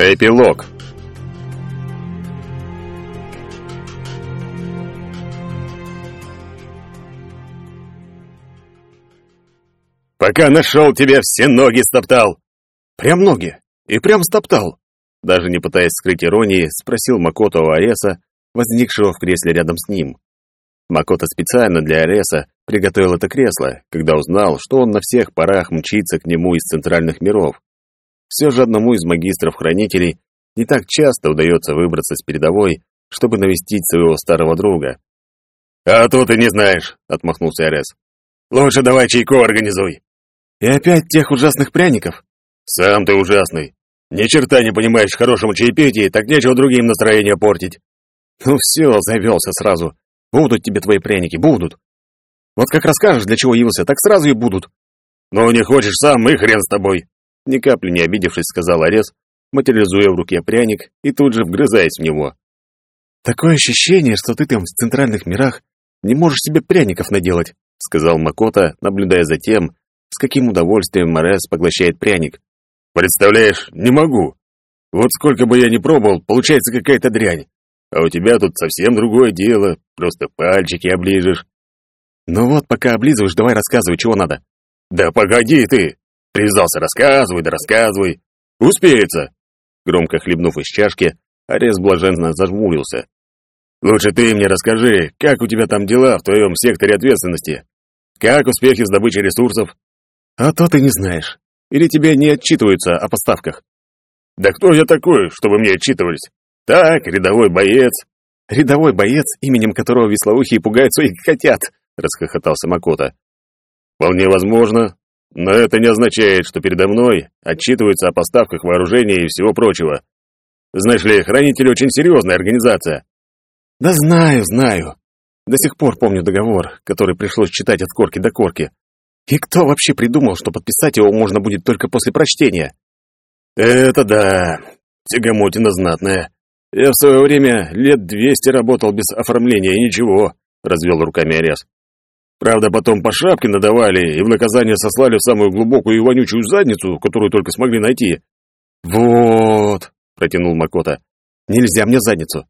Эпилог Пока нашел тебя, все ноги стоптал. Прям ноги. И прям стоптал. Даже не пытаясь скрыть иронии, спросил Макото у Ареса, возникшего в кресле рядом с ним. Макото специально для Ареса приготовил это кресло, когда узнал, что он на всех парах мчится к нему из центральных миров. Все же одному из магистров-хранителей не так часто удается выбраться с передовой, чтобы навестить своего старого друга. «А то ты не знаешь», — отмахнулся Арес. «Лучше давай чайку организуй». «И опять тех ужасных пряников?» «Сам ты ужасный. Ни черта не понимаешь в хорошем чаепитии, так нечего другим настроение портить». «Ну все, завелся сразу. Будут тебе твои пряники, будут. Вот как расскажешь, для чего явился, так сразу и будут». «Ну, не хочешь сам, и хрен с тобой», — ни капли не обидевшись, сказал Арес, материализуя в руке пряник и тут же вгрызаясь в него. «Такое ощущение, что ты там в центральных мирах не можешь себе пряников наделать», — сказал Макота, наблюдая за тем, с каким удовольствием Морес поглощает пряник. «Представляешь, не могу. Вот сколько бы я ни пробовал, получается какая-то дрянь. А у тебя тут совсем другое дело, просто пальчики оближешь». «Ну вот, пока облизываешь, давай рассказывай, чего надо». «Да погоди ты! Привязался, рассказывай, да рассказывай. Успеется!» Громко хлебнув из чашки, Арес блаженно зажмурился. «Лучше ты мне расскажи, как у тебя там дела в твоем секторе ответственности? Как успехи с добычей ресурсов?» «А то ты не знаешь. Или тебе не отчитываются о поставках?» «Да кто я такой, чтобы мне отчитывались? Так, рядовой боец». «Рядовой боец, именем которого веслоухие пугают своих котят», — расхохотался Макота. «Вполне возможно, но это не означает, что передо мной отчитываются о поставках вооружения и всего прочего. Знаешь ли, хранители очень серьезная организация. Да знаю, знаю. До сих пор помню договор, который пришлось читать от корки до корки. И кто вообще придумал, что подписать его можно будет только после прочтения? Это да, тягомотина знатная. Я в свое время лет двести работал без оформления и ничего, развел руками Арес. Правда, потом по шапке надавали и в наказание сослали в самую глубокую и вонючую задницу, которую только смогли найти. «Вот», — протянул Макота, — «нельзя мне задницу.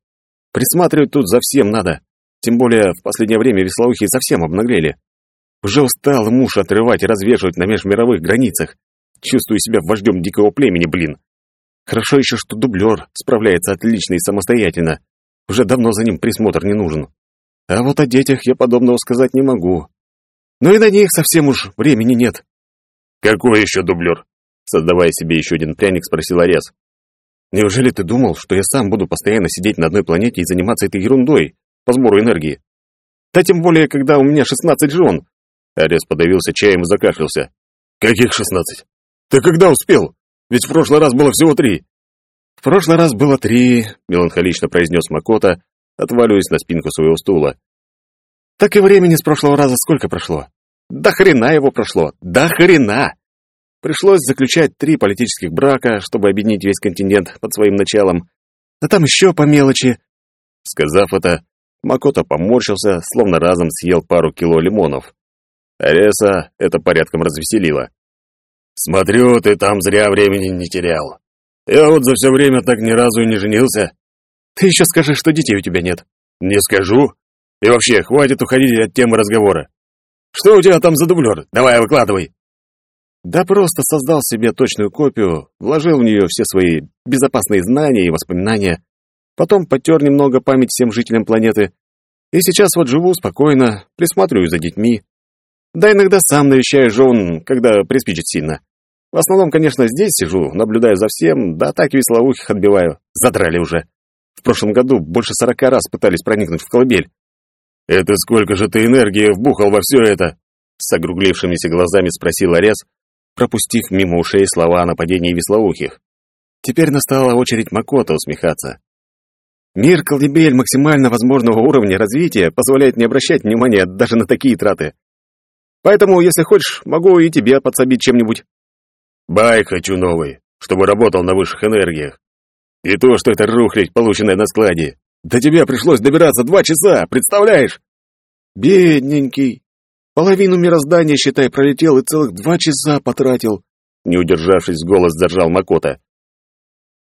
Присматривать тут за всем надо. Тем более в последнее время веслоухие совсем обнаглели. Уже устал муж отрывать и развешивать на межмировых границах. Чувствую себя вождем дикого племени, блин. Хорошо еще, что дублер справляется отлично и самостоятельно. Уже давно за ним присмотр не нужен. А вот о детях я подобного сказать не могу. Но и на них совсем уж времени нет. Какой еще дублер? Создавая себе еще один пряник, спросил Арес. Неужели ты думал, что я сам буду постоянно сидеть на одной планете и заниматься этой ерундой по сбору энергии? Да тем более, когда у меня шестнадцать жен. Арес подавился чаем и закашлялся. Каких шестнадцать? Ты когда успел? Ведь в прошлый раз было всего три. В прошлый раз было три, меланхолично произнес Макота, отваливаясь на спинку своего стула. Так и времени с прошлого раза сколько прошло? Да хрена его прошло! Да хрена! Пришлось заключать три политических брака, чтобы объединить весь континент под своим началом. А там еще по мелочи. Сказав это, Макото поморщился, словно разом съел пару кило лимонов. Ареса это порядком развеселило. «Смотрю, ты там зря времени не терял. Я вот за все время так ни разу и не женился. Ты еще скажи, что детей у тебя нет. Не скажу. И вообще, хватит уходить от темы разговора. Что у тебя там за дублер? Давай, выкладывай. Да просто создал себе точную копию, вложил в нее все свои безопасные знания и воспоминания, потом потер немного память всем жителям планеты, и сейчас вот живу спокойно, присматриваю за детьми. Да иногда сам навещаю жен, когда приспичит сильно. В основном, конечно, здесь сижу, наблюдаю за всем, да так веслоухих отбиваю. Задрали уже. В прошлом году больше сорока раз пытались проникнуть в колыбель. «Это сколько же ты энергии вбухал во все это?» С огруглившимися глазами спросил Арес, пропустив мимо ушей слова о нападении веслоухих. Теперь настала очередь Макота усмехаться. Мир колыбель максимально возможного уровня развития позволяет не обращать внимания даже на такие траты. Поэтому, если хочешь, могу и тебе подсобить чем-нибудь. Бай хочу новый, чтобы работал на высших энергиях. И то, что это рухлядь, полученная на складе. До тебя пришлось добираться два часа, представляешь? Бедненький. Половину мироздания, считай, пролетел и целых два часа потратил. Не удержавшись, голос заржал Макота.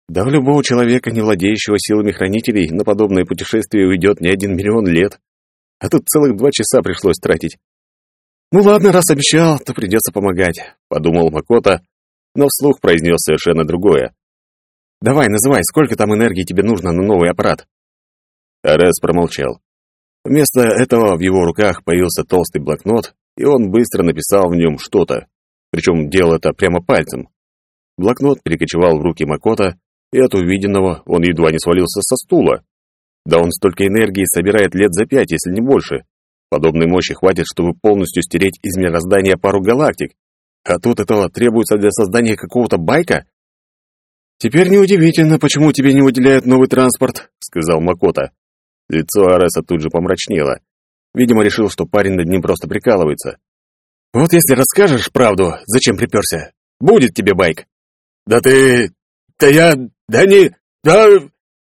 Да у любого человека, не владеющего силами хранителей, на подобное путешествие уйдет не один миллион лет. А тут целых два часа пришлось тратить. «Ну ладно, раз обещал, то придется помогать», — подумал Макота, но вслух произнес совершенно другое. «Давай, называй, сколько там энергии тебе нужно на новый аппарат?» Арес промолчал. Вместо этого в его руках появился толстый блокнот, и он быстро написал в нем что-то. Причем делал это прямо пальцем. Блокнот перекочевал в руки Макота, и от увиденного он едва не свалился со стула. Да он столько энергии собирает лет за пять, если не больше. Подобной мощи хватит, чтобы полностью стереть из мироздания пару галактик. А тут этого требуется для создания какого-то байка? «Теперь неудивительно, почему тебе не выделяют новый транспорт», — сказал Макота. Лицо Ареса тут же помрачнело. Видимо, решил, что парень над ним просто прикалывается. «Вот если расскажешь правду, зачем приперся, будет тебе байк». «Да ты... да я... да не... да...»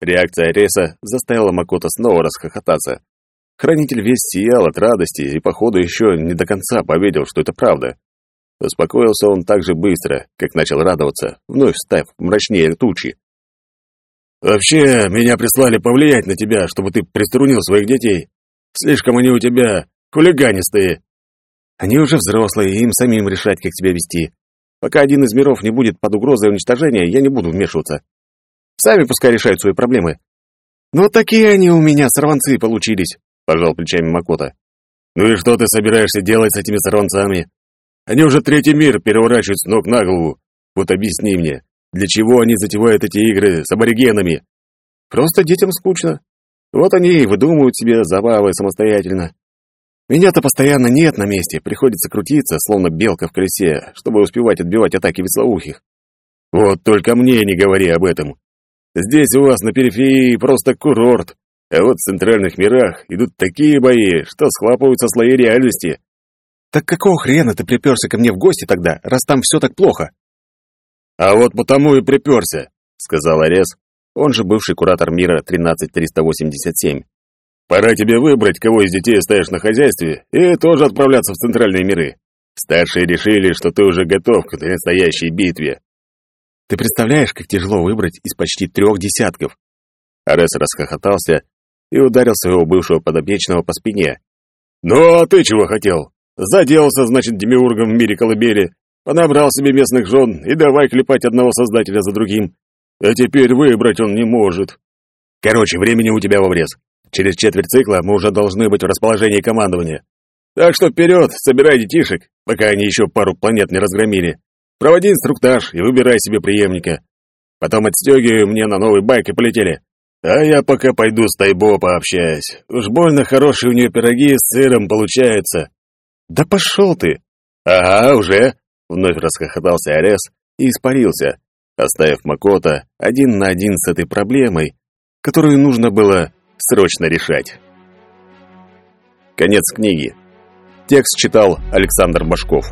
Реакция Ареса заставила Макота снова расхохотаться. Хранитель весь сиял от радости и, походу, еще не до конца поверил, что это правда. Успокоился он так же быстро, как начал радоваться, вновь став мрачнее тучи. «Вообще, меня прислали повлиять на тебя, чтобы ты приструнил своих детей. Слишком они у тебя хулиганистые». «Они уже взрослые, и им самим решать, как тебя вести. Пока один из миров не будет под угрозой уничтожения, я не буду вмешиваться. Сами пускай решают свои проблемы». «Ну, такие они у меня, сорванцы, получились пожал плечами Макота. Ну и что ты собираешься делать с этими сорванцами? Они уже третий мир переворачивают с ног на голову. Вот объясни мне, для чего они затевают эти игры с аборигенами? Просто детям скучно. Вот они и выдумывают себе забавы самостоятельно. Меня-то постоянно нет на месте, приходится крутиться, словно белка в колесе, чтобы успевать отбивать атаки веслоухих. Вот только мне не говори об этом. Здесь у вас на периферии просто курорт. А вот в центральных мирах идут такие бои, что схлапываются слои реальности. Так какого хрена ты приперся ко мне в гости тогда, раз там все так плохо? А вот потому и приперся, сказал Арес, он же бывший куратор мира 13387. Пора тебе выбрать, кого из детей оставишь на хозяйстве, и тоже отправляться в центральные миры. Старшие решили, что ты уже готов к настоящей битве. Ты представляешь, как тяжело выбрать из почти трех десятков? Арес расхохотался и ударил своего бывшего подопечного по спине. «Ну, а ты чего хотел? Заделался, значит, демиургом в мире колыбели, понабрал себе местных жен и давай клепать одного создателя за другим. А теперь выбрать он не может. Короче, времени у тебя в обрез. Через четверть цикла мы уже должны быть в расположении командования. Так что вперед, собирай детишек, пока они еще пару планет не разгромили. Проводи инструктаж и выбирай себе преемника. Потом отстегивай мне на новый байк и полетели. А я пока пойду с Тайбо пообщаюсь. Уж больно хорошие у нее пироги с сыром получаются. Да пошел ты! Ага, уже! Вновь расхохотался Арес и испарился, оставив Макота один на один с этой проблемой, которую нужно было срочно решать. Конец книги. Текст читал Александр Башков.